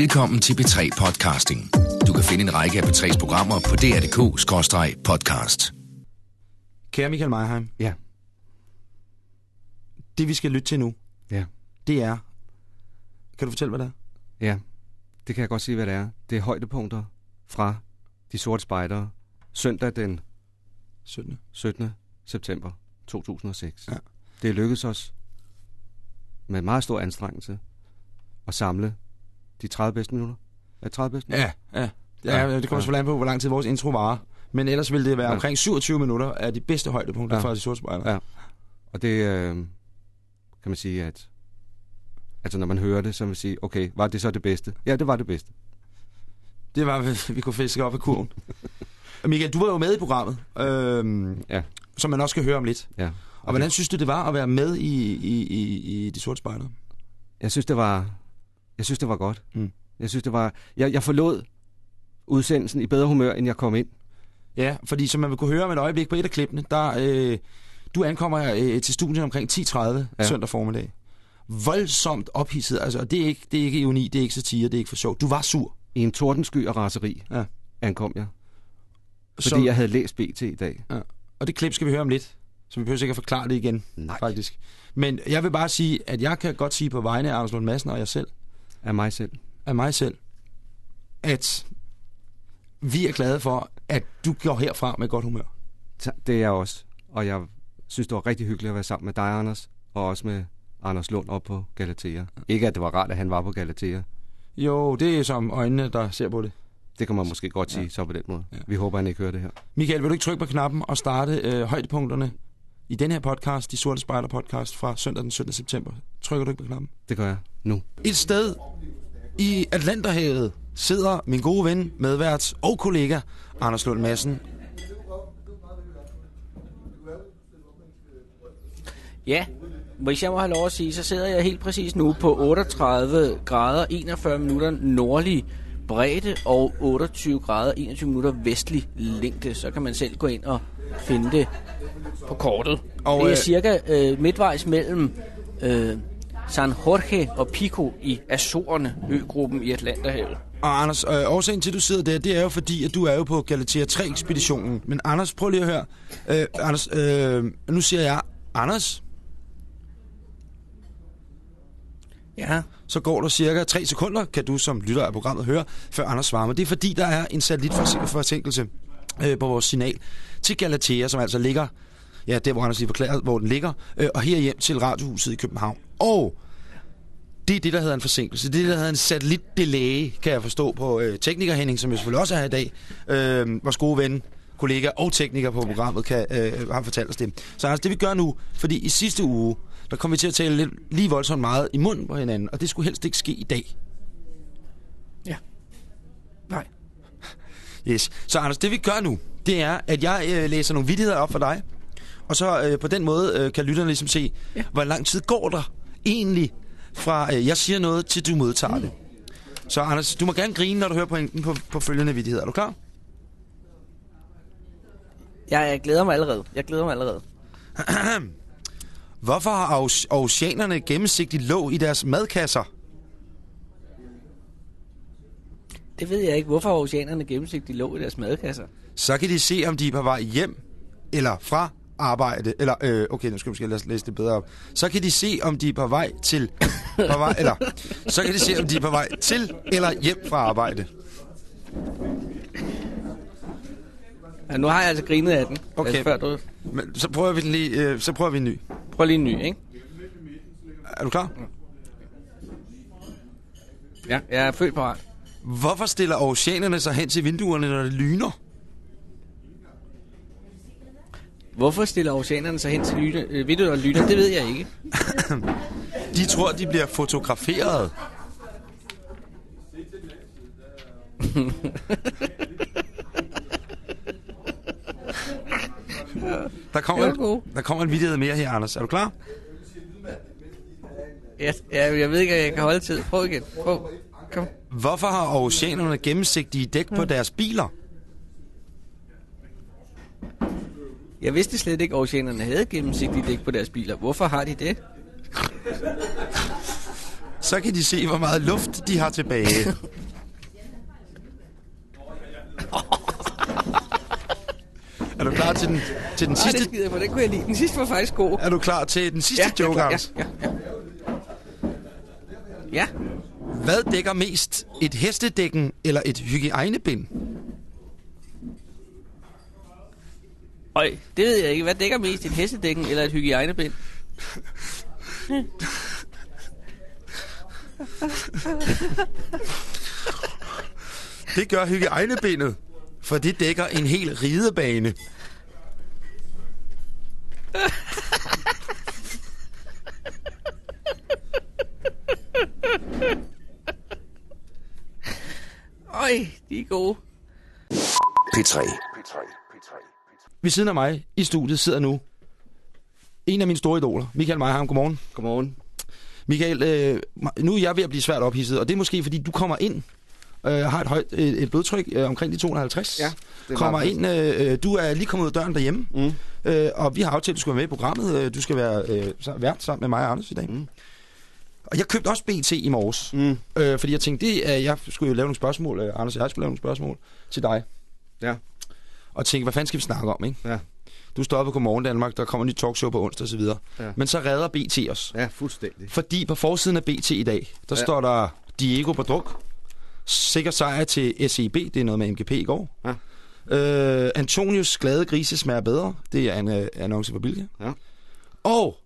Velkommen til B3 Podcasting. Du kan finde en række af B3's programmer på dr.dk-podcast. Kære Michael Meyerheim, Ja, det vi skal lytte til nu, ja, det er... Kan du fortælle, hvad det er? ja. Det kan jeg godt sige, hvad det er. Det er højdepunkter fra De Sorte Spejdere. Søndag den 17. 17. september 2006. Ja. Det lykkedes os med meget stor anstrengelse at samle de 30 bedste minutter. Er det 30 bedste minutter? Ja, ja. Ja, Ja, det kommer ja. selvfølgelig an på, hvor lang tid vores intro varer. Men ellers vil det være Ja. omkring 27 minutter af de bedste højdepunkter Ja. fra de sorte spejler. Ja. Og det øh, kan man sige, at altså når man hører det, så vil man sige, okay, var det så det bedste? Ja, det var det bedste. Det var, vi kunne fiske op af kurven. Michael, du var jo med i programmet, øhm, Ja. som man også skal høre om lidt. Ja. Og hvordan synes du, det var at være med i, i, i, i De Sorte Spejder? Jeg synes, det var, jeg synes, det var godt. Mm. Jeg synes, det var... Jeg, jeg forlod udsendelsen i bedre humør, end jeg kom ind. Ja, fordi som man vil kunne høre om et øjeblik på et af klippene, der, øh, du ankommer øh, til studiet omkring 10.30 ja. Søndag formiddag. Voldsomt ophidset, altså, og det er, ikke, det er ikke ironi, det er ikke satire, det er ikke for sjov. Du var sur. I en tordensky og raseri Ja. ankom jeg. Fordi Så- jeg havde læst BT i dag. Ja. Og det klip skal vi høre om lidt, så vi behøver ikke at forklare det igen, Nej. faktisk. Men jeg vil bare sige, at jeg kan godt sige på vegne af Anders Lund Madsen og jeg selv, Af mig selv. af mig selv, at vi er glade for, at du går herfra med godt humør. Det er jeg også. Og jeg synes, det var rigtig hyggeligt at være sammen med dig, Anders. Og også med Anders Lund op på Galatea. Ikke, at det var rart, at han var på Galatea. Jo, det er som øjnene, der ser på det. Det kan man måske godt sige ja. så på den måde. Ja. Vi håber, han ikke hører det her. Michael, vil du ikke trykke på knappen og starte øh, højdepunkterne i den her podcast, De Sorte Spejder podcast fra søndag den 17. september? Trykker du ikke på knappen? Det gør jeg nu. Et sted i Atlanterhavet sidder min gode ven, medvært og kollega, Anders Lund Madsen. Ja, hvis jeg må have lov at sige, så sidder jeg helt præcis nu på 38 grader 41 minutter nordlig bredde og 28 grader 21 minutter vestlig længde. Så kan man selv gå ind og finde det på kortet. Og, det er øh, cirka øh, midtvejs mellem øh, San Jorge og Pico i Azorerne, øgruppen i Atlanterhavet. Og Anders, øh, årsagen til, at du sidder der, det er jo fordi, at du er jo på Galatea 3-ekspeditionen. Men Anders, prøv lige at høre. Øh, Anders, øh, nu siger jeg, Anders, Ja, så går der cirka 3 sekunder, kan du som lytter af programmet høre, før Anders svarer. Men det er fordi, der er en satellitforsinkelse øh, på vores signal til Galatea, som altså ligger, ja, der hvor Anders lige forklaret, hvor den ligger, øh, og her hjem til Radiohuset i København. Og det er det, der hedder en forsinkelse. Det er det, der hedder en satellitdelay, kan jeg forstå på øh, tekniker Henning, som jeg selvfølgelig også er her i dag. Øh, vores gode ven, kollega og tekniker på programmet kan, øh, har fortalt os det. Så Anders, det vi gør nu, fordi i sidste uge, der kom vi til at tale lidt, lige voldsomt meget i munden på hinanden, og det skulle helst ikke ske i dag. ja. Nej. Yes. Så Anders, det vi gør nu, det er, at jeg øh, læser nogle vittigheder op for dig, og så øh, på den måde øh, kan lytterne ligesom se, ja. Ja. hvor lang tid går der egentlig fra, øh, jeg siger noget, til du modtager det. Så Anders, du må gerne grine, når du hører pointen på, på følgende vittigheder. Er du klar? Jeg, jeg glæder mig allerede. Jeg glæder mig allerede. Hvorfor har oceanerne gennemsigtigt låg i deres madkasser? Det ved jeg ikke. Hvorfor har oceanerne gennemsigtigt låg i deres madkasser? Så kan de se, om de er på vej hjem eller fra arbejde. Eller, øh, okay, nu skal vi måske læse, læse det bedre op. Så kan de se, om de er på vej til... På vej, eller, så kan de se, om de er på vej til eller hjem fra arbejde. Ja, nu har jeg altså grinet af den. Okay. Altså, før du... Men så prøver vi den lige, øh, så prøver vi en ny. Prøv lige en ny, ikke? Er du klar? Ja, jeg er født parat. Hvorfor stiller oceanerne sig hen til vinduerne, når det lyner? Hvorfor stiller oceanerne sig hen til lyne, øh, vinduet og lyner? Det ved jeg ikke. De tror, de bliver fotograferet. Der kommer, en, der kommer en vidighed mere her, Anders. Er du klar? Ja, ja, jeg ved ikke, at jeg kan holde tid. Prøv igen. Prøv. Kom. Hvorfor har oceanerne gennemsigtige dæk på deres biler? Jeg vidste slet ikke, at oceanerne havde gennemsigtigt dæk på deres biler. Hvorfor har de det? så kan de se, hvor meget luft de har tilbage. er du klar til den, til den Ej, det sidste? skider jeg på. Den kunne jeg lide. Den sidste var faktisk god. Er du klar til den sidste er joke. Anders? Ja, ja, ja. Ja. Hvad dækker mest? Et hestedækken eller et hygiejnebind? Øj, det ved jeg ikke. Hvad dækker mest? Et hestedækken eller et hygiejnebind? Det gør hygiejnebindet, for det dækker en hel ridebane. Øj, de er gode. P3. Ved siden af mig i studiet sidder nu en af mine store idoler, Michael Meyerheim. Godmorgen. Godmorgen. Michael, øh, nu er jeg ved at blive svært ophidset, og det er måske fordi, du kommer ind øh, har et højt et, et blodtryk øh, omkring de 250. Ja, det kommer ind, øh, øh, du er lige kommet ud af døren derhjemme, Mm. øh, og vi har aftalt, at du skal være med i programmet. Øh, du skal være øh, vært sammen med mig og Anders i dag. Mm. Og jeg købte også BT i morges, Mm. øh, fordi jeg tænkte, det jeg skulle jo lave nogle spørgsmål, øh, Anders og jeg skulle lave nogle spørgsmål til dig. Ja. Og tænkte, hvad fanden skal vi snakke om, ikke? Ja. Du på Godmorgen Danmark, der kommer en ny talkshow på onsdag osv. Ja. Men så redder BT os. Ja, fuldstændig. Fordi på forsiden af BT i dag, der ja. Står der Diego på druk. Sikker sejr til SEB, det er noget med MGP i går. Ja. Øh, Antonius glade grise smager bedre, det er en øh, annonce for Bilka. Ja. Og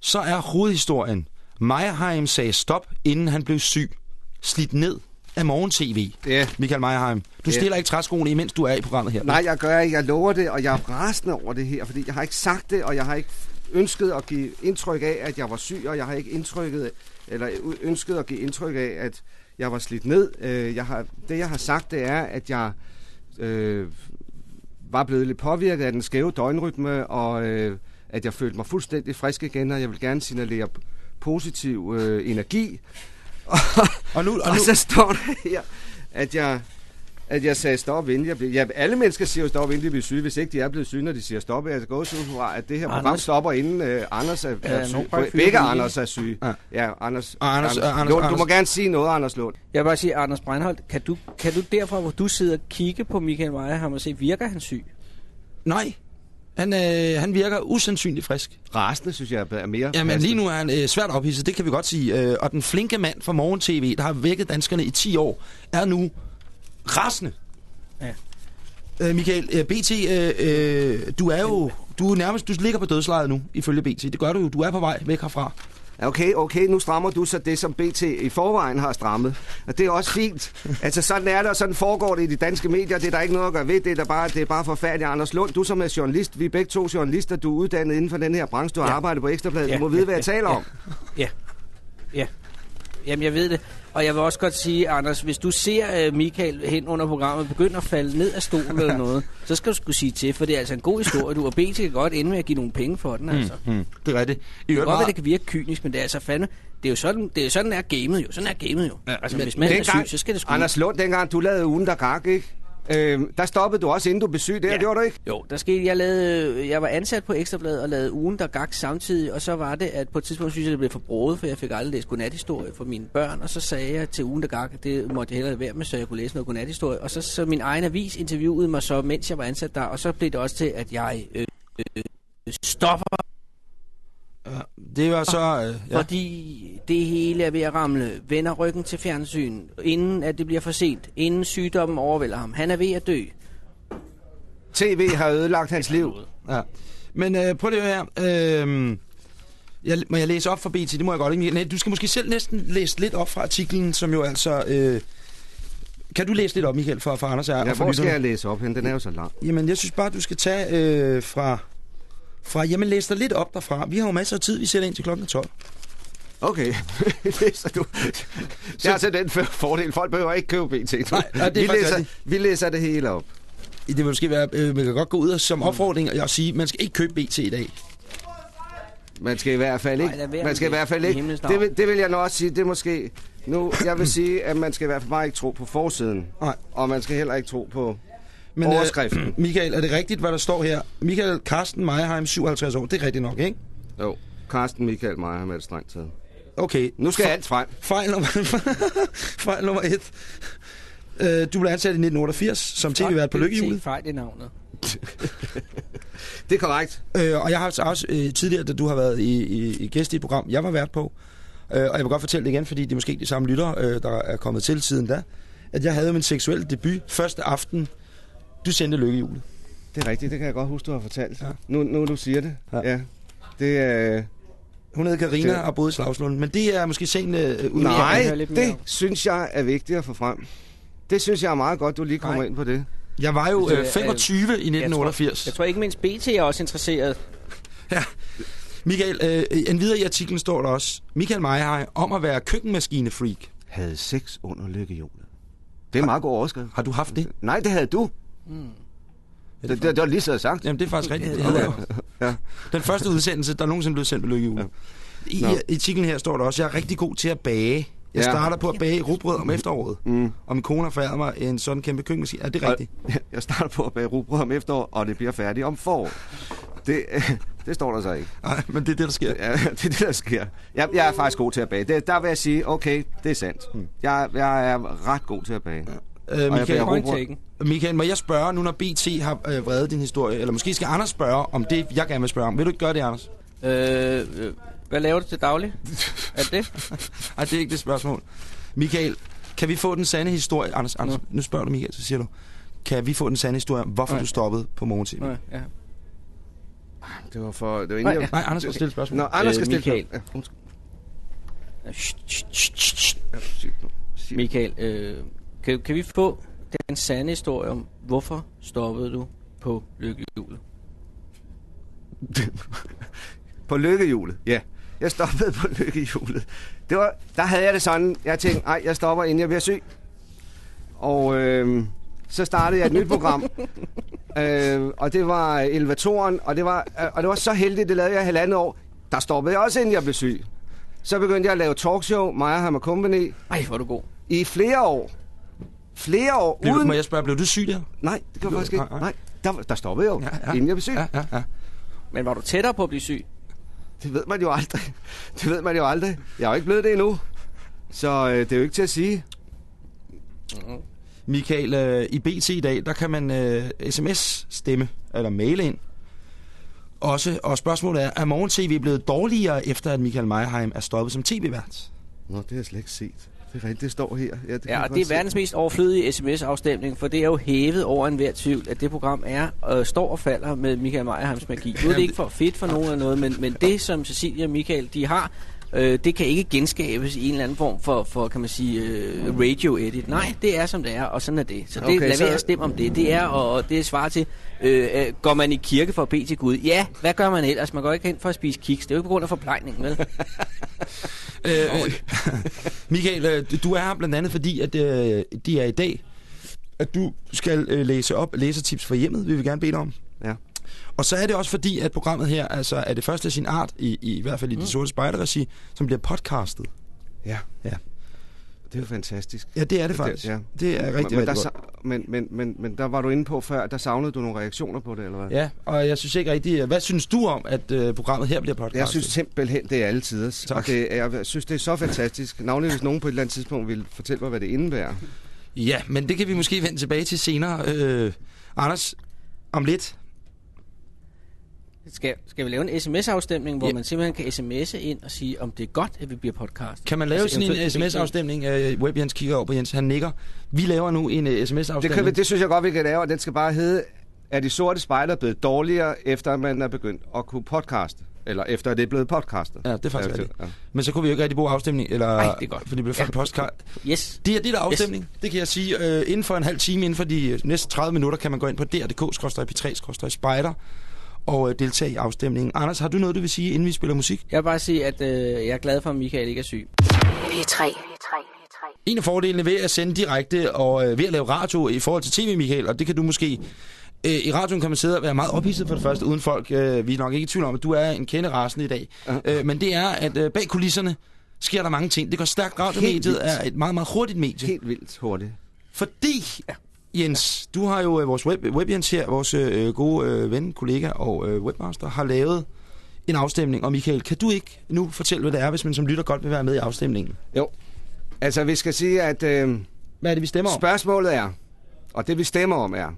så er hovedhistorien, Meyerheim sagde stop, inden han blev syg. Slidt ned af morgen-tv. Ja. Michael Meyerheim, du Ja. stiller ikke træskoene, imens du er i programmet her. Nej, jeg gør ikke. Jeg lover det, og jeg er rasende over det her, fordi jeg har ikke sagt det, og jeg har ikke ønsket at give indtryk af, at jeg var syg, og jeg har ikke indtrykket, eller ønsket at give indtryk af, at jeg var slidt ned. Øh, Jeg har, det, jeg har sagt, det er, at jeg øh, var blevet lidt påvirket af den skæve døgnrytme, og øh, at jeg følte mig fuldstændig frisk igen, og jeg vil gerne signalere positiv øh, energi. Og nu, og Og nu, så står der her, at jeg, at jeg sagde stop, inden jeg blev... Ja, alle mennesker siger jo stop, inden de bliver syge. Hvis ikke de er blevet syge, når de siger stop, jeg gå ud fra, at det her program Anders. stopper, inden øh, Anders er, er syg. Begge. Anders er syge. Ja. Ja, Anders, Og Anders- Anders, og Anders- Lund, Anders- Du må gerne sige noget, Anders Lund. Jeg vil bare sige, Anders Breinholt, kan du, kan du derfra, hvor du sidder og kigge på Michael Meyerheim og se, virker han syg? nej, han, øh, han virker usandsynligt frisk. Rasende, synes jeg, er mere Jamen passende. lige nu er han øh, svært ophidset, det kan vi godt sige. Øh, og den flinke mand fra Morgen TV, der har vækket danskerne i 10 år, er nu rasende. Ja. Øh, Michael, øh, BT, øh, øh, du er jo du er nærmest, du ligger på dødslejet nu, ifølge BT. Det gør du jo, du er på vej væk herfra. Okay, okay, nu strammer du så det, som BT i forvejen har strammet. Og det er også fint. Altså, sådan er det, og sådan foregår det i de danske medier. Det er der ikke noget at gøre ved. Det er, der bare, det er bare forfærdeligt. Anders Lund, du som er journalist, vi er begge to journalister, du er uddannet inden for den her branche, du har Ja. arbejdet på Ekstrabladet. Ja, Du må vide, ja, hvad jeg ja, taler ja. om. Ja. Ja. Jamen, jeg ved det. Og jeg vil også godt sige, Anders, hvis du ser uh, Michael hen under programmet begynde at falde ned af stolen eller noget, så skal du skulle sige til, for det er altså en god historie. Du og BT kan godt ende med at give nogle penge for den, altså. Mm. Hmm, det er rigtigt. I Det meget- det kan virke kynisk, men det er altså fandme... Det er jo sådan, det er sådan er gamet jo. Sådan er gamet jo. Ja, altså, men hvis man er Dengang- syg, så skal det sgu... Anders Lund, dengang du lavede ugen, der gak, ikke? Øh, der stoppede du også, inden du blev syg. Det ja. Gjorde du ikke? Jo, der skete, jeg, lavede, jeg var ansat på Ekstrabladet og lavede ugen, der gak samtidig, og så var det, at på et tidspunkt synes jeg, det blev for broet, for jeg fik aldrig læst godnathistorie for mine børn, og så sagde jeg til ugen, der gak, at det måtte jeg hellere være med, så jeg kunne læse noget godnathistorie, og så, så min egen avis interviewede mig så, mens jeg var ansat der, og så blev det også til, at jeg øh, øh, stopper, det var så... Øh, ja. ja. fordi det hele er ved at ramle, vender ryggen til fjernsyn, inden at det bliver for sent, inden sygdommen overvælder ham. Han er ved at dø. TV har ødelagt hans liv. Ja. Men øh, prøv lige at høre. Øh, jeg, må jeg læse op for BT? Det må jeg godt ikke. Nej, du skal måske selv næsten læse lidt op fra artiklen, som jo altså... Øh, kan du læse lidt op, Michael, for, for Anders og, Ja, hvor skal jeg læse op hen? Den er jo så lang. Jamen, jeg synes bare, du skal tage øh, fra... fra jamen, læs dig lidt op derfra. Vi har jo masser af tid. Vi sætter ind til klokken 12. Okay, læser du. Det er altså den for- fordel. Folk behøver ikke købe BT. Nej, nej, det er vi, læser, rigtigt. vi læser det hele op. Det vil måske være... Øh, man kan godt gå ud og som opfordring og sige, man skal ikke købe BT i dag. Man skal i hvert fald ikke. Nej, man skal i hvert fald ikke. Det vil, det vil jeg nok også sige. Det er måske... Nu, jeg vil sige, at man skal i hvert fald bare ikke tro på forsiden. Nej. Og man skal heller ikke tro på Men, overskriften. Øh, Michael, er det rigtigt, hvad der står her? Michael Carsten Meyerheim, 57 år. Det er rigtigt nok, ikke? Jo. Carsten Michael Meyer har med det strengt taget. Okay. Nu skal alt frem. Fejl nummer, fejl nummer et. Øh, du blev ansat i 1988 som tv-vært på Lykkehjulet. fejl i navnet. Det er korrekt. Øh, og jeg har altså også øh, tidligere, da du har været i, i, i gæst i et program, jeg var vært på, øh, og jeg vil godt fortælle det igen, fordi det er måske de samme lyttere, øh, der er kommet til siden da, at jeg havde min seksuelle debut første aften, du sendte Lykkehjulet. Det er rigtigt, det kan jeg godt huske, du har fortalt. Ja. Ja. Nu, nu du siger det. Ja. Ja. ja. Det er... Hun hed Karina og boede i Slagslund, men det er måske sent øh, ud. Nej, gerne høre lidt mere det synes jeg er vigtigt at få frem. Det synes jeg er meget godt, du lige kommer Nej. ind på det. Jeg var jo øh, 25 i 1988. Jeg tror ikke mindst BT er også interesseret. Michael, øh, en videre i artiklen står der også, Michael Meierheim om at være køkkenmaskine-freak. Havde sex under lykkehjulet. Det er en meget god overskrift. Har du haft det? Nej, det havde du. Det, det, det var lige så sagt. Jamen, det er faktisk rigtigt. Det. Ja. Den første udsendelse, der nogensinde blev sendt på Lykkehjulet. I, Nå. I artiklen her står der også, jeg er rigtig god til at bage. Jeg Ja. starter på at bage rugbrød om efteråret. Mm. Og min kone har mig en sådan kæmpe køkkenmaskine. Er det rigtigt? Og jeg starter på at bage rugbrød om efterår, og det bliver færdigt om forår. Det, det står der så ikke. Nej, men det er det, der sker. Ja, det er det, der sker. Jeg, jeg er faktisk god til at bage. Det, der vil jeg sige, okay, det er sandt. Jeg, jeg er ret god til at bage. Øh, Michael, taken. Michael, må jeg spørge, nu når BT har øh, vredet din historie, eller måske skal Anders spørge om det, jeg gerne vil spørge om. Vil du ikke gøre det, Anders? Øh, øh, hvad laver du til daglig? er det det? Nej, det er ikke det spørgsmål. Michael, kan vi få den sande historie? Anders, Anders nu spørger du Michael, så siger du. Kan vi få den sande historie om, hvorfor Nej. du stoppede på Morgen TV? Nej, ja. Det var for... Det var Nej, egentlig... Nej, Anders skal stille spørgsmål. Nå, Anders Øh, skal stille... Michael. Ja, shh, shh. Ja, Michael, øh, kan, kan vi få den sande historie om, hvorfor stoppede du på lykkehjulet? På lykkehjulet, ja. Jeg stoppede på lykkehjulet. Det var, der havde jeg det sådan, jeg tænkte, nej, jeg stopper, inden jeg bliver syg. Og øh, så startede jeg et nyt program. øh, og det var Elevatoren, og det var, øh, og det var så heldigt, det lavede jeg halvandet år. Der stoppede jeg også, inden jeg blev syg. Så begyndte jeg at lave talkshow, Meierheim Company, Ej, hvor er du god. i flere år. Flere år, Blev, uden... må jeg spørge, blev du syg der? Nej, det gjorde Du- jeg faktisk ikke. nej, nej. Nej, der, der stoppede jeg jo, Ja, ja. inden jeg blev syg. Ja, ja, ja. Men var du tættere på at blive syg? Det ved man jo aldrig. Det ved man jo aldrig. Jeg er jo ikke blevet det endnu. Så øh, det er jo ikke til at sige. Michael, øh, i BT i dag, der kan man øh, sms-stemme, eller maile ind. Også, og spørgsmålet er, er morgen TV blevet dårligere, efter at Michael Meierheim er stoppet som tv-vært? Nå, det har jeg slet ikke set. Det er rigtigt, det står her. Ja, det Ja, og det er se. verdens mest overflødige sms-afstemning, for det er jo hævet over enhver tvivl, at det program er øh, står og falder med Michael Meierheims magi. Nu er det ikke for fedt for nogen eller noget, men, men det, som Cecilia og Michael de har, øh, det kan ikke genskabes i en eller anden form for, for kan man sige, øh, radio-edit. Nej, det er som det er, og sådan er det. Så det, Okay, lad så- være at stemme om det. Det er, og det er svar til, øh, øh, går man i kirke for at bede til Gud? Ja, hvad gør man ellers? Man går ikke hen for at spise kiks. Det er jo ikke på grund af forplejningen, vel? Øh, Michael, øh, du er her blandt andet fordi, at øh, det er i dag, at du skal øh, læse op læsertips fra hjemmet, vil vi gerne bede dig om. Ja. Og så er det også fordi, at programmet her altså, er det første af sin art, i, i, i hvert fald i det sorte spejderregi, som bliver podcastet. Ja. Ja. Det er jo fantastisk. Ja, det er det faktisk. ja. Det er rigtig, men, rigtig men, der, godt. men, men, men, men der var du inde på før, der savnede du nogle reaktioner på det, eller hvad? Ja, og jeg synes ikke rigtigt... Hvad synes du om, at øh, programmet her bliver podcastet? Jeg synes simpelthen, det er alle tiders. Tak. Og det, jeg synes, det er så fantastisk. Navnlig hvis nogen på et eller andet tidspunkt vil fortælle mig, hvad det indebærer. Ja, men det kan vi måske vende tilbage til senere. Øh, Anders, om lidt. Skal, skal vi lave en sms-afstemning, hvor Ja. man simpelthen kan sms'e ind og sige, om det er godt, at vi bliver podcast? Kan man lave Altså, sådan en sms-afstemning? Øh, Web Jens kigger over på Jens, han nikker. Vi laver nu en uh, sms-afstemning. Det, kan vi, det synes jeg godt, vi kan lave, og den skal bare hedde, er de sorte spejder blevet dårligere, efter man er begyndt at kunne podcaste? Eller efter at det er blevet podcastet? Ja, det er faktisk rigtigt. ja. Men så kunne vi jo ikke rigtig bruge afstemning, eller, Ej, det er godt. for det blev ja. postkart. Yes. Det er det der er afstemning. Yes. Det kan jeg sige. Øh, inden for en halv time, inden for de øh, næste 30 minutter, kan man gå ind på dr.dk-p3-spejder og øh, deltage i afstemningen. Anders, har du noget, du vil sige, inden vi spiller musik? Jeg vil bare sige, at øh, jeg er glad for, at Michael ikke er syg. P3. En af fordelene ved at sende direkte og øh, ved at lave radio i forhold til tv, Michael, og det kan du måske... Øh, I radioen kan man sidde og være meget ophidset for det første, uden folk. Øh, vi er nok ikke i tvivl om, at du er en kenderasen i dag. Ja. Øh, men det er, at øh, bag kulisserne sker der mange ting. Det går stærkt. Radiomediet er et meget, meget hurtigt medie. Helt vildt hurtigt. Fordi, Jens, du har jo øh, vores web, web Jens her, vores øh, gode øh, ven, kollega og øh, webmaster, har lavet en afstemning. Og Michael, kan du ikke nu fortælle, hvad det er, hvis man som lytter godt vil være med i afstemningen? Jo. Altså, vi skal sige, at øh, Hvad er det, vi stemmer om? spørgsmålet er, og det vi stemmer om er,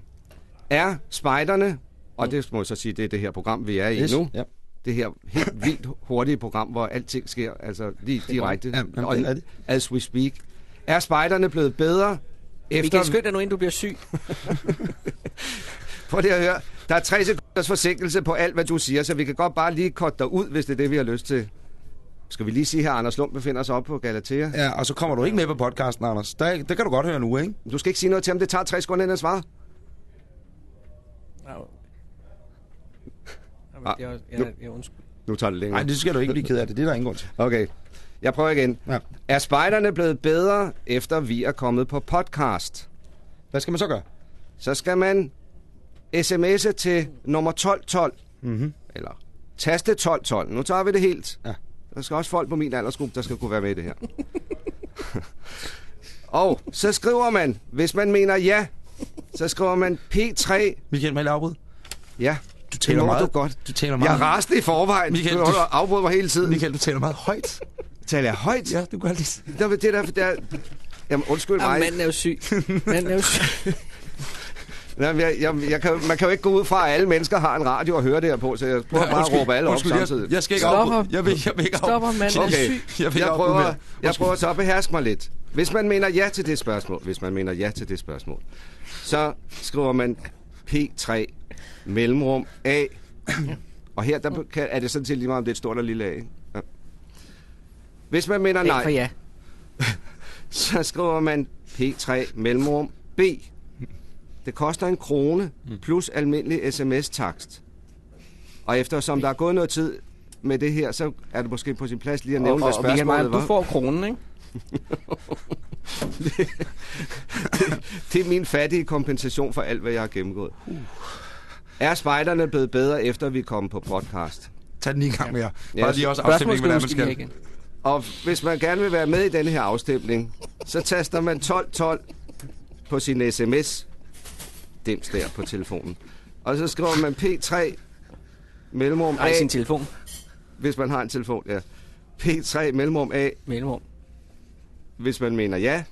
er spejderne, og det må jeg så sige, det er det her program, vi er i Yes. nu, Ja. det her helt vildt hurtige program, hvor alting sker, altså lige direkte, Ja, jamen, det er det. as we speak. Er spejderne blevet bedre efter... Michael, skynd dig nu, inden du bliver syg. Prøv lige at høre. Der er tre sekunders forsinkelse på alt, hvad du siger, så vi kan godt bare lige korte dig ud, hvis det er det, vi har lyst til. Skal vi lige sige her, Anders Lund befinder sig oppe på Galatea? Ja, og så kommer du ikke med på podcasten, Anders. Der, det kan du godt høre nu, ikke? Du skal ikke sige noget til ham, det tager tre sekunder inden at svare. Jeg, jeg, jeg, jeg, undskyld. Nu tager det længere. Nej, det skal du ikke blive ked af det. Det er der ingen grund til. Okay, jeg prøver igen. Ja. Er spejderne blevet bedre, efter vi er kommet på podcast? Hvad skal man så gøre? Så skal man sms'e til nummer 1212. Mm-hmm. Eller taste 1212. Nu tager vi det helt. Ja. Der skal også folk på min aldersgruppe, der skal kunne være med i det her. Og så skriver man, hvis man mener ja, så skriver man P3. Michael, må jeg afbryde? Ja, Du taler meget. du godt. Du taler Jeg meget. er rasende i forvejen. Michael, du du- afbryder mig hele tiden. Michael, du taler meget højt. Taler jeg højt? Ja, du gør lige. Der, det der, der, jamen, undskyld mig. manden er jo syg. Manden er jo syg. Jamen, jeg, jeg, jeg kan, man kan jo ikke gå ud fra, at alle mennesker har en radio og høre det her på, så jeg prøver bare at råbe alle op undskyld, jeg, samtidig. jeg skal ikke Stop ham. Jeg vil, jeg vil ikke Stop ham, manden er Okay. syg. Jeg vil Jeg prøver, jeg prøver så at beherske mig lidt. Hvis man mener ja til det spørgsmål, hvis man mener ja til det spørgsmål, så skriver man P3 mellemrum A. Og her der kan, er det sådan set lige meget, om det er et stort eller lille A. ikke? Ja. Hvis man mener Nej. Ja. så skriver man P3 mellemrum B. Det koster en krone plus almindelig sms-takst. Og eftersom der er gået noget tid med det her, så er det måske på sin plads lige at nævne, Og, hvad og, og spørgsmålet Meyer, var. du får kronen, ikke? Det er min fattige kompensation for alt, hvad jeg har gennemgået. Er spejderne blevet bedre, efter vi kom på podcast? Tag den lige en gang mere. Ja, Bare lige også afstemning, det er, man skal. Og hvis man gerne vil være med i denne her afstemning, så taster man 1212 på sin sms dims der på telefonen. Og så skriver man P3 mellemrum Ej, A, sin telefon. hvis man har en telefon, ja. P3 mellemrum A, Mellemrum. hvis man mener ja.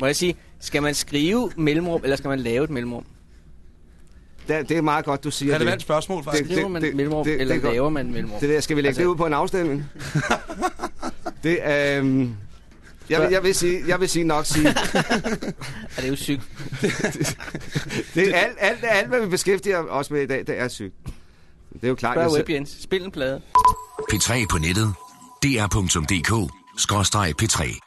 Må jeg sige, skal man skrive mellemrum, eller skal man lave et mellemrum? Det, det er meget godt, du siger Relevant det. spørgsmål, faktisk. Skriver man mellemrum, det- eller det er laver man mellemrum? Det der, skal vi lægge Altså- det ud på en afstemning? det er... Øhm, jeg, vil, jeg, vil sige, jeg vil sige nok sige, Er det jo sygt? det er alt, alt, alt, hvad vi beskæftiger os med i dag, det er sygt. Det er jo klart, Spørg web, Jens. Spil en plade. P3 på nettet. dr.dk skråstreg P3.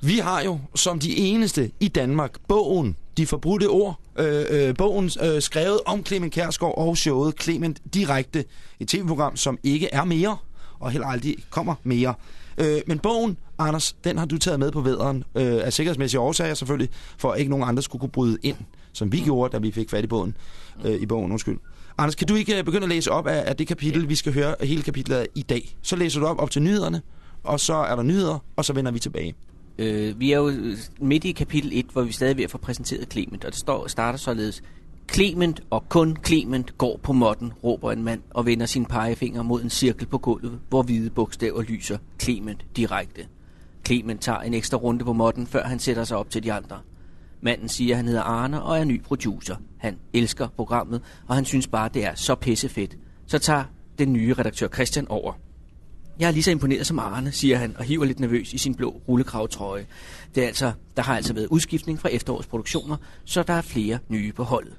Vi har jo som de eneste i Danmark bogen, De Forbrudte Ord, øh, øh, bogen øh, skrevet om Clement Kærsgaard og showet Clement direkte. Et tv-program, som ikke er mere, og heller aldrig kommer mere. Øh, men bogen, Anders, den har du taget med på vederen, øh, af sikkerhedsmæssige årsager selvfølgelig, for at ikke nogen andre skulle kunne bryde ind, som vi gjorde, da vi fik fat i bogen. Øh, I bogen, undskyld. Anders, kan du ikke øh, begynde at læse op af, af det kapitel, vi skal høre hele kapitlet i dag? Så læser du op op til nyhederne, og så er der nyheder, og så vender vi tilbage. Øh, vi er jo midt i kapitel 1, hvor vi stadig er ved at få præsenteret Clement, og det står, starter således. Clement og kun Clement går på modden, råber en mand og vender sin pegefinger mod en cirkel på gulvet, hvor hvide bogstaver lyser Clement direkte. Clement tager en ekstra runde på modden, før han sætter sig op til de andre. Manden siger, at han hedder Arne og er ny producer. Han elsker programmet, og han synes bare, det er så pissefedt. Så tager den nye redaktør Christian over. Jeg er lige så imponeret som Arne, siger han og hiver lidt nervøs i sin blå rullekravtrøje. Det er altså, der har altså været udskiftning fra efterårets produktioner, så der er flere nye på holdet.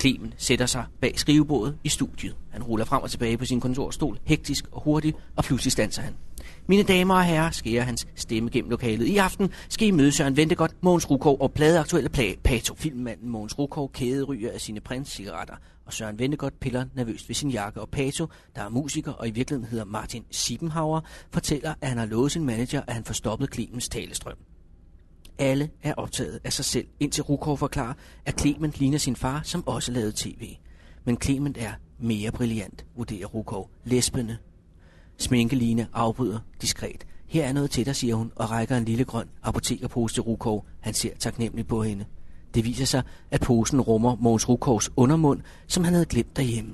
Clemen sætter sig bag skrivebordet i studiet. Han ruller frem og tilbage på sin kontorstol, hektisk og hurtigt, og pludselig standser han. Mine damer og herrer, skærer hans stemme gennem lokalet. I aften skal I møde Søren Ventegodt, Mogens Rukov og pladeaktuelle plage Pato. Filmmanden Mogens Rukov kæderyger af sine prins-cigaretter, og Søren Ventegodt piller nervøst ved sin jakke. Og Pato, der er musiker og i virkeligheden hedder Martin Siebenhauer, fortæller, at han har lovet sin manager, at han får stoppet Clemens talestrøm. Alle er optaget af sig selv, indtil Rukov forklarer, at Clement ligner sin far, som også lavede tv. Men Clement er mere brilliant, vurderer Rukov. Lesbende. Sminkeline afbryder diskret. Her er noget til dig, siger hun, og rækker en lille grøn apotekerpose til Rukov. Han ser taknemmeligt på hende. Det viser sig, at posen rummer Måns Rukovs undermund, som han havde glemt derhjemme.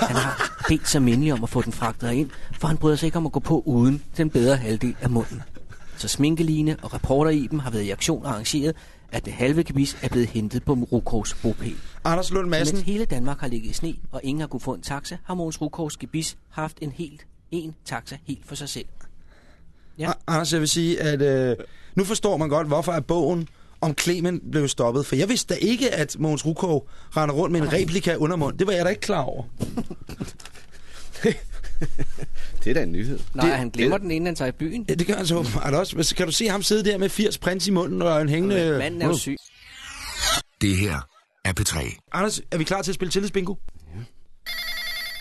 Han har bedt sig mindelig om at få den fragtet ind, for han bryder sig ikke om at gå på uden den bedre halvdel af munden. Så sminkeline og reporter i dem har været i aktion og arrangeret, at det halve gebis er blevet hentet på Rukos bopæl. Anders Lund Madsen, Mens hele Danmark har ligget i sne, og ingen har kunne få en taxa, har Måns Rukos gebis haft en helt en taxa helt for sig selv. Ja. Anders, jeg vil sige, at øh, nu forstår man godt, hvorfor er bogen om Clemen blev stoppet. For jeg vidste da ikke, at Mogens Rukov render rundt med en replika undermund. Det var jeg da ikke klar over. Det er da en nyhed. Nej, Det- han glemmer det- den, inden han tager i byen. Ja, det gør han så åbenbart også. Men kan du se ham sidde der med 80 prins i munden og en hængende... Manden er jo syg. Det her er P3. Anders, er vi klar til at spille tillidsbingo? Ja.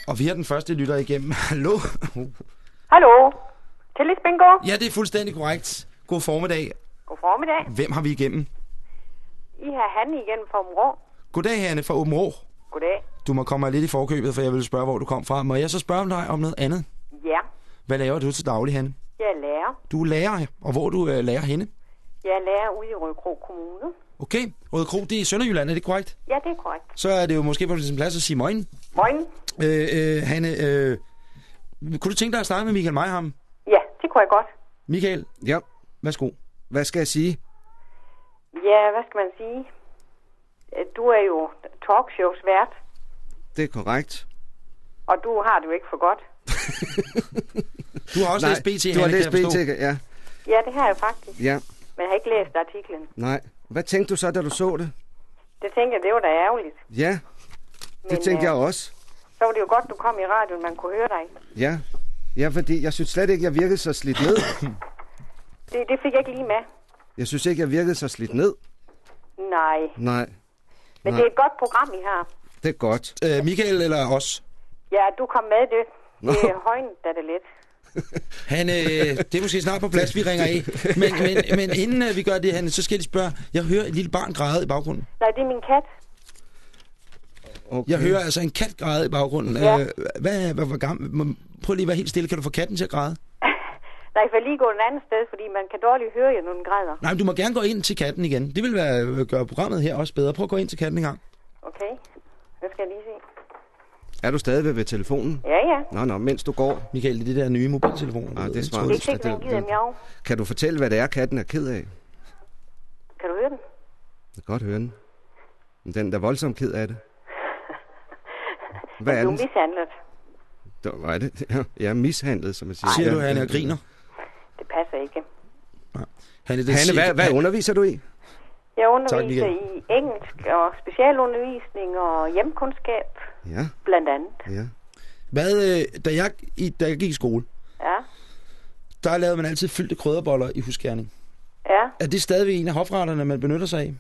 Og vi har den første lytter igennem. Hallo? Hallo. Tillidsbingo. Ja, det er fuldstændig korrekt. God formiddag. God formiddag. Hvem har vi igennem? I har Hanne igen fra Områ. Goddag, Hanne fra Åben Rå. Goddag. Du må komme lidt i forkøbet, for jeg vil spørge, hvor du kom fra. Må jeg så spørge om dig om noget andet? Ja, Hvad laver du til daglig, Hanne? jeg er lærer. Du er lærer, og hvor du øh, lærer henne? Jeg er lærer ude i Rødkro Kommune. Okay, Røde Kro, det er i Sønderjylland, er det korrekt? Ja, det er korrekt. Så er det jo måske på sin plads at sige morgen. Morgen. Øh, øh, Hanne, øh, kunne du tænke dig at starte med Michael Meiham? Ja, det kunne jeg godt. Michael, Ja, værsgo. hvad skal jeg sige? Ja, hvad skal man sige? Øh, Du er jo talkshows vært, Det er korrekt. og du har det jo ikke for godt. Du har også læst BT, du har læst. BT, ja. Ja, det har jeg faktisk. Ja, Men jeg har ikke læst artiklen. nej. Hvad tænkte du så, da du så det? Det tænker jeg, det var da ærgerligt. Ja, det Men, tænkte øh, jeg også. Så var det jo godt, du kom i radioen, man kunne høre dig. Ja. Ja, fordi jeg synes slet ikke, jeg virkede så slidt ned. Det, det fik jeg ikke lige med. Jeg synes ikke, jeg virkede så slidt ned. Nej, Nej, men Nej. det er et godt program, I har. det er godt. Øh, Michael eller os? Ja, du kom med det. Det er højnet, da det lidt. Han, øh, det er måske snart på plads, vi ringer af. Men, men, men inden øh, vi gør det, Hanne, så skal jeg lige spørge. Jeg hører et lille barn græde i baggrunden. Nej, det er min kat. Okay. Jeg hører altså en kat græde i baggrunden. Ja. Øh, hvad, hvad, hvor gammel? Prøv lige at være helt stille. Kan du få katten til at græde? Nej, jeg vil lige gå et andet sted, fordi man kan dårligt høre jer, når den græder. Nej, men du må gerne gå ind til katten igen. Det vil være, gøre programmet her også bedre. Prøv at gå ind til katten en gang. Okay, nu skal jeg lige se. Er du stadigvæk ved telefonen? Ja, ja. Nå, nå, mens du går. Michael, det er det der nye mobiltelefon. Ah, det er smart. Det er ikke det- det- miau. Kan du fortælle, hvad det er, katten er ked af? Kan du høre den? Jeg kan godt høre den. Men Den er da voldsomt ked af det. Hvad Den er den? mishandlet. Der- Hvad er det? Jeg er mishandlet, som man siger. Siger Ja, du, Hanne, ja, og griner? Det passer ikke. Hanne, det Hanne, siger- hvad, hvad Han- underviser du i? Jeg underviser Michael. i engelsk og specialundervisning og hjemkundskab, Ja, blandt andet. ja. Hvad, øh, da, jeg, i, da jeg gik i skole, Ja, der lavede man altid fyldte krydderboller i husgærning. ja. Er det stadigvæk en af hofretterne, man benytter sig af?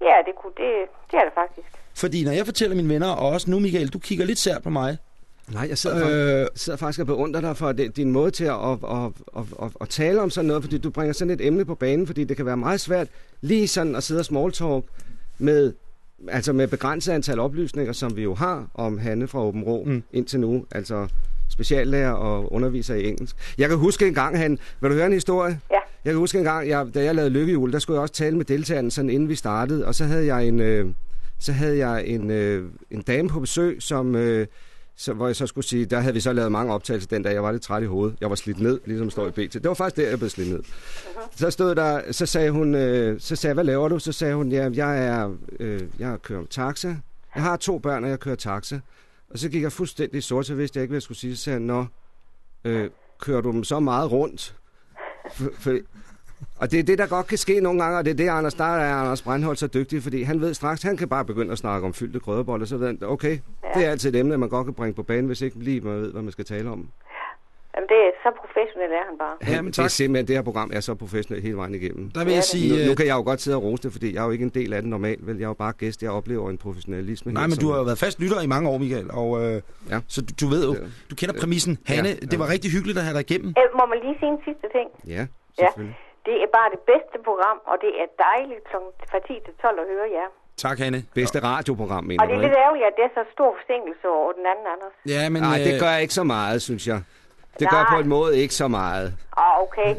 Ja, det, kunne, det, det er det faktisk. Fordi når jeg fortæller mine venner, og også nu Michael, du kigger lidt sært på mig. Nej, jeg sidder, faktisk, Øh, sidder faktisk og beundrer dig for det, din måde til at, at, at, at, at, at tale om sådan noget, fordi du bringer sådan et emne på banen, fordi det kan være meget svært lige sådan at sidde og small talk med, altså med begrænset antal oplysninger, som vi jo har om Hanne fra Åben Rå Mm. mm. indtil nu, altså speciallærer og underviser i engelsk. Jeg kan huske en gang, han, vil du høre en historie? Ja. Jeg kan huske en gang, jeg, da jeg lavede lykkehjul, der skulle jeg også tale med deltagerne, sådan inden vi startede, og så havde jeg en, øh, så havde jeg en, øh, en dame på besøg, som, øh, så, hvor jeg så skulle sige, der havde vi så lavet mange optagelser den dag, jeg var lidt træt i hovedet. Jeg var slidt ned, ligesom står i BT. Det var faktisk der, jeg blev slidt ned. Så stod der, så sagde hun, øh, så sagde jeg, hvad laver du? Så sagde hun, ja, jeg er, øh, jeg kører taxa. Jeg har to børn, og jeg kører taxa. Og så gik jeg fuldstændig sort, så vidste jeg ikke, hvad jeg skulle sige. Så sagde jeg, nå, øh, kører du dem så meget rundt? For, for, og det er det, der godt kan ske nogle gange, og det er det, Anders, der er Anders Brandholt så dygtig, fordi han ved straks, han kan bare begynde at snakke om fyldte krødderboller, så ved han, okay, ja. det er altid et emne, man godt kan bringe på banen, hvis ikke lige man ved, hvad man skal tale om. Jamen, det er så professionel er han bare. Ja, men det er tak. simpelthen, det her program er så professionelt hele vejen igennem. Der vil jeg sige... Nu, øh, nu kan jeg jo godt sidde og rose det, fordi jeg er jo ikke en del af det normalt, vel? Jeg er jo bare gæst, jeg oplever en professionalisme Nej, her, men som- du har jo været fast lytter i mange år, Michael, og øh, Ja. så du, du ved jo, Ja. du kender præmissen. Hanne, Ja, det ja. var rigtig hyggeligt at have dig igennem. Øh, må man lige sige en sidste ting? Ja, Ja, selvfølgelig. Det er bare det bedste program, og det er dejligt kl. fra 10 til 12 at høre jer. Tak, Hanne. Bedste radioprogram, mener Og det er lidt ærgerligt, at det er så stor forsinkelse over den anden, Anders. Ja, men Nej, det øh, gør ikke så meget, synes jeg. Det gør Nej. på en måde ikke så meget. Ah, okay.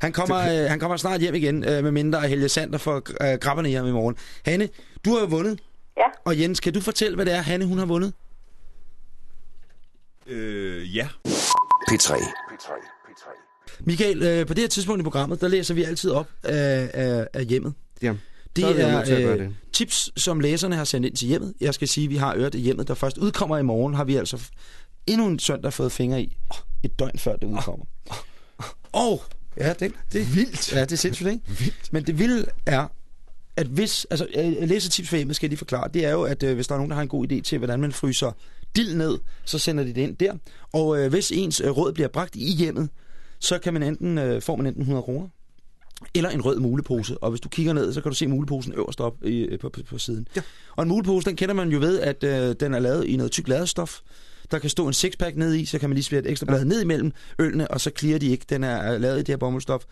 han, kommer, øh, han kommer snart hjem igen, øh, med mindre af Helge Sander for øh, grabberne hjem i morgen. Hanne, du har jo vundet. Ja. Og Jens, kan du fortælle, hvad det er, Hanne hun har vundet? Øh, ja. P3. Michael, øh, på det her tidspunkt i programmet, der læser vi altid op af, af, af hjemmet. Ja. Det Så er vi er, øh, det. tips, som læserne har sendt ind til hjemmet. Jeg skal sige, at vi har øret i hjemmet, der først udkommer i morgen, har vi altså endnu en søndag fået fingre i. Et døgn før det udkommer. Og, ja, det, det er vildt. Ja, det er sindssygt, ikke? Vildt. Men det vilde er, at hvis, altså øh, læsetips for hjemmet skal jeg lige forklare, det er jo, at øh, hvis der er nogen, der har en god idé til, hvordan man fryser dild ned, så sender de det ind der. Og øh, hvis ens øh, råd bliver bragt i hjemmet, så kan man enten, øh, får man enten 100 kroner, eller en rød mulepose. Og hvis du kigger ned, så kan du se muleposen øverst op i, øh, på, på, på siden. Ja. Og en mulepose, den kender man jo ved, at øh, den er lavet i noget tyk laderstof. Der kan stå en sixpack ned i, så kan man lige smide et ekstra blad ned imellem ølene, og så clear de ikke. Den er lavet i det her bomuldstof.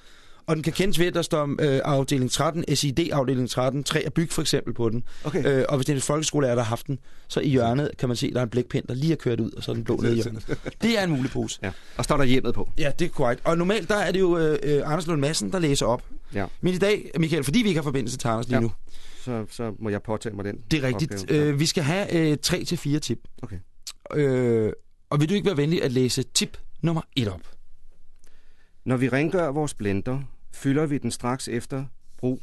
Og den kan kendes ved, at der står øh, afdeling 13, SID afdeling 13, 3 og byg for eksempel på den. Okay. Øh, og hvis det er en folkeskolelærer, der har haft den, så i hjørnet kan man se, at der er en blækpind, der lige er kørt ud, og så er den blå nede i hjørnet. Det er en mulepose. Ja. Og står der hjemmet på. Ja, det er korrekt. Og normalt der er det jo øh, øh, Anders Lund Madsen, der læser op. Ja. Men i dag, Michael, fordi vi ikke har forbindelse til Anders lige Ja. nu, Så, så må jeg påtage mig den. det er rigtigt. opgave. Øh, vi skal have øh, tre til fire tip. Okay. Øh, og vil du ikke være venlig at læse tip nummer et op? Når vi rengør vores blender, fylder vi den straks efter brug.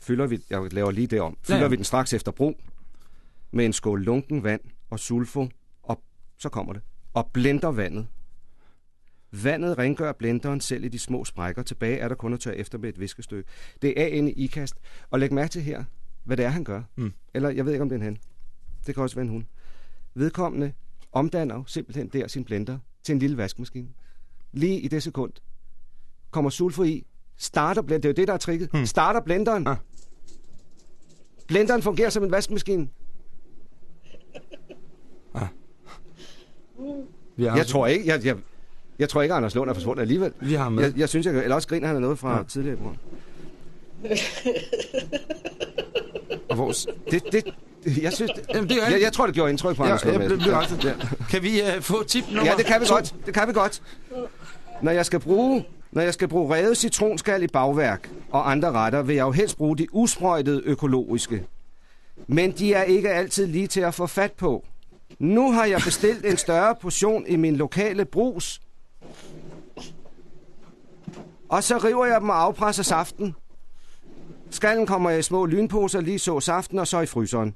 Fylder vi, jeg laver lige det om. Fylder Ja, ja. vi den straks efter brug med en skål lunken vand og sulfo, og så kommer det. Og blender vandet. Vandet rengør blenderen selv i de små sprækker. Tilbage er der kun at tørre efter med et viskestykke. Det er en i ikast. Og læg mærke til her, hvad det er, han gør. Mm. Eller jeg ved ikke, om det er en han. Det kan også være en hun. Vedkommende omdanner jo simpelthen der sin blender til en lille vaskemaskine. Lige i det sekund kommer sulfo i, starter blenderen, det er jo det, der er tricket, hmm. starter blenderen. Ah. Blenderen fungerer som en vaskemaskine. Vi har Jeg tror ikke, jeg, jeg, jeg tror ikke, Anders Lund er forsvundet alligevel. Vi har med. Jeg, jeg synes, jeg, eller også griner han af noget fra Ja. tidligere program. Og hvor, Det, det, jeg synes, det, Jamen, det er jeg, jeg tror, det gjorde indtryk på Ja, Anders Lund. blev ja, ret- ja. kan vi øh, få tip nummer ja, det kan vi to? godt. Det kan vi godt. Når jeg skal bruge, når jeg skal bruge revet citronskal i bagværk og andre retter, vil jeg jo helst bruge de usprøjtede økologiske. Men de er ikke altid lige til at få fat på. Nu har jeg bestilt en større portion i min lokale brus. Og så river jeg dem og afpresser saften. Skallen kommer i små lynposer, lige så saften, og så i fryseren.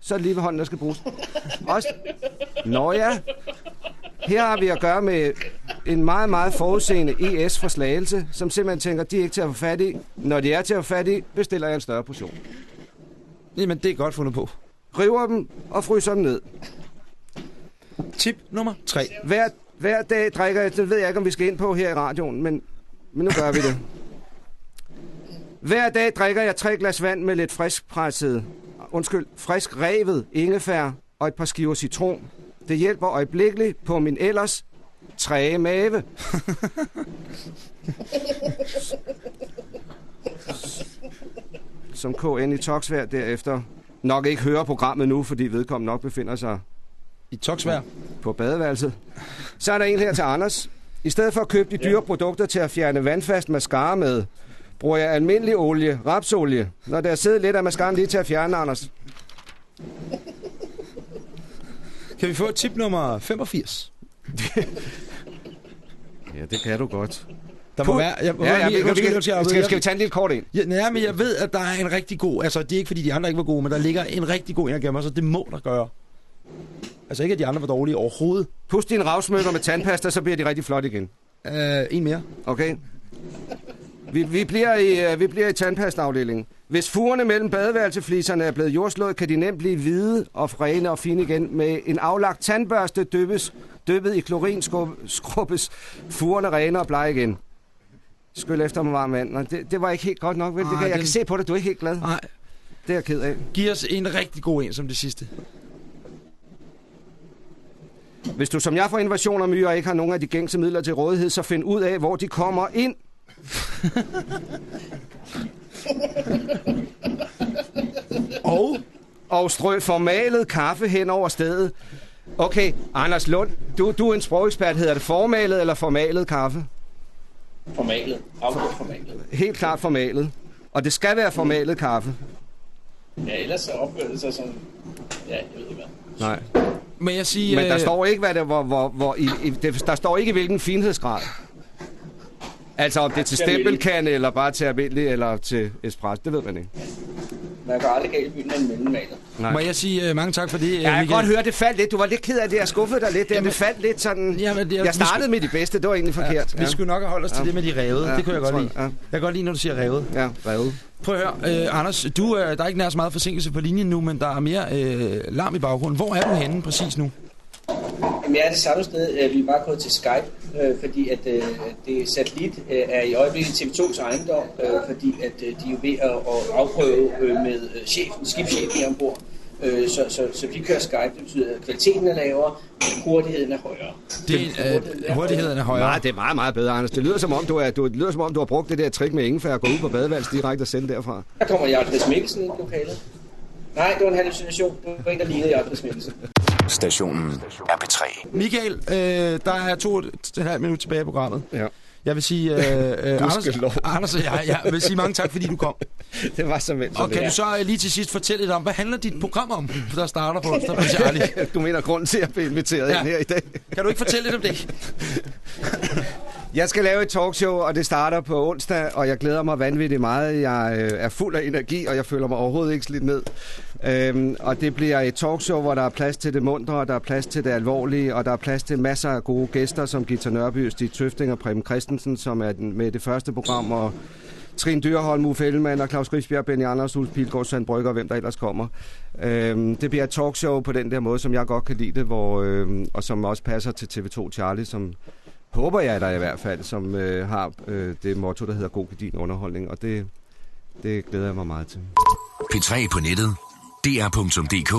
Så er det lige ved hånden, der skal bruges. Også... Nå ja, her har vi at gøre med en meget, meget forudseende ES fra Slagelse, som simpelthen tænker, de er ikke til at få fat i. Når de er til at få fat i, bestiller jeg en større portion. Jamen, det er godt fundet på. River dem og fryser dem ned. Tip nummer tre. Hver, hver dag drikker jeg, det ved jeg ikke, om vi skal ind på her i radioen, men, men nu gør vi det. Hver dag drikker jeg tre glas vand med lidt frisk presset, undskyld, frisk revet ingefær og et par skiver citron. Det hjælper øjeblikkeligt på min ellers træge mave. Som KN i Toksvær derefter nok ikke hører programmet nu, fordi vedkommende nok befinder sig I toksvær. på badeværelset. Så er der en her til Anders. I stedet for at købe de dyre produkter til at fjerne vandfast mascara med, bruger jeg almindelig olie, rapsolie. Når der sidder lidt af mascaraen lige til at fjerne, Anders. Kan vi få tip nummer 85? Ja, det kan du godt. Der må være... Jeg, Ja, ja, vi, vi, vi, skal, skal, skal vi tage en lille kort ind? Ja, nej, men jeg ved, at der er en rigtig god... Altså, det er ikke, fordi de andre ikke var gode, men der ligger en rigtig god jeg gemmer, så det må der gøre. Altså ikke, at de andre var dårlige overhovedet. Pust dine ravsmykker med tandpasta, så bliver de rigtig flot igen. Uh, en mere. Okay? Vi, vi, bliver i, øh, vi bliver i tandpastaafdelingen. Hvis fugerne mellem badeværelsefliserne er blevet jordslået, kan de nemt blive hvide og rene og fine igen. Med en aflagt tandbørste dyppes, dyppet i klorin skrubbes fugerne rene og blege igen. Skyld efter med varm vand. Nå, det, det var ikke helt godt nok, vel? Det Ej, kan, jeg den- kan se på dig, du er ikke helt glad. Nej, Det er jeg ked af. giv os en rigtig god en som det sidste. Hvis du som jeg får invasion af myrer ikke har nogen af de gængse midler til rådighed, så find ud af, hvor de kommer ind. Og og strø formalet kaffe hen over stedet. Okay, Anders Lund, du, du er en sprogekspert. Hedder det formalet eller formalet kaffe? Formalet. Afgjort formalet. Helt klart formalet. Og det skal være formalet kaffe. Ja, ellers så opfører det sig som... Ja, jeg ved ikke hvad. Nej. Men jeg siger... Men der øh, står ikke, hvad det, hvor, hvor, hvor i, i, det, der står ikke, hvilken finhedsgrad. Altså om det er til til stempelkande, eller bare til almindelig, eller til espresso, det ved man ikke. Man kan aldrig galt i byen af en mellemmaler. Må jeg sige uh, mange tak for det, Ja, jeg kan godt høre, det faldt lidt. Du var lidt ked af det, jeg skuffede dig lidt. Der. Det faldt lidt sådan... Jamen, det jeg startede med de bedste, det var egentlig forkert. Vi skulle nok have holdt os til Ja. det med de revede. Ja, det kunne jeg det godt lide. jeg, ja. Jeg kan godt lide, når du siger revet. Ja, revet. Prøv at høre, øh, Anders, du, øh, der er ikke nær så meget forsinkelse på linjen nu, men der er mere øh, larm i baggrunden. Hvor er du henne præcis nu? Jamen, jeg er det samme sted. Øh, Vi er bare gået til Skype, øh, fordi at øh, det satellit øh, er i øjeblikket TV2's ejendom, øh, fordi at øh, de er ved at, at afprøve øh, med øh, chefen, skibschefen ombord. Øh, Så, så, så vi kører Skype, det betyder, at kvaliteten er lavere, men hurtigheden er højere. Det, øh, hurtigheden er højere. Nej, det er meget, meget bedre, Anders. Det lyder som om, du, er, du, det lyder, som om, du har brugt det der trick med ingefær og gå ud på badevals direkte og sende derfra. Der kommer Chris Mikkelsen ind i lokalet. Nej, det var en hallucination. Det var en, der lignede Chris Mikkelsen. Stationen er P3. Michael, øh, der er to og et halvt minut tilbage i programmet. Ja. Jeg vil sige, øh, øh, Anders. Anders jeg, jeg vil sige mange tak, fordi du kom. Det var så vel. Og kan du så øh, lige til sidst fortælle lidt om, hvad handler dit program om, der starter på onsdag på Charlie? Du mener grunden til at blive inviteret Ja. ja. ind her i dag? Kan du ikke fortælle lidt om det? Jeg skal lave et talkshow, og det starter på onsdag, og jeg glæder mig vanvittigt meget. Jeg øh, er fuld af energi, og jeg føler mig overhovedet ikke slidt ned. Øhm, og det bliver et talkshow, hvor der er plads til det mundre, der er plads til det alvorlige, og der er plads til masser af gode gæster, som Gita Nørby, Stig Tøfting og Preben Christensen, som er med det første program, og Trine Dyrholm, Uffe Ellemann og Claus Grisbjerg, Benny Anders, Ulf Pilgaard, Søren Brygger og hvem der ellers kommer. Øhm, det bliver et talkshow på den der måde, som jeg godt kan lide det, hvor, øhm, og som også passer til TV2 Charlie, som håber jeg der i hvert fald, som øh, har øh, det motto, der hedder god din underholdning, og det, det glæder jeg mig meget til. P3 på nettet. dr.dk-p3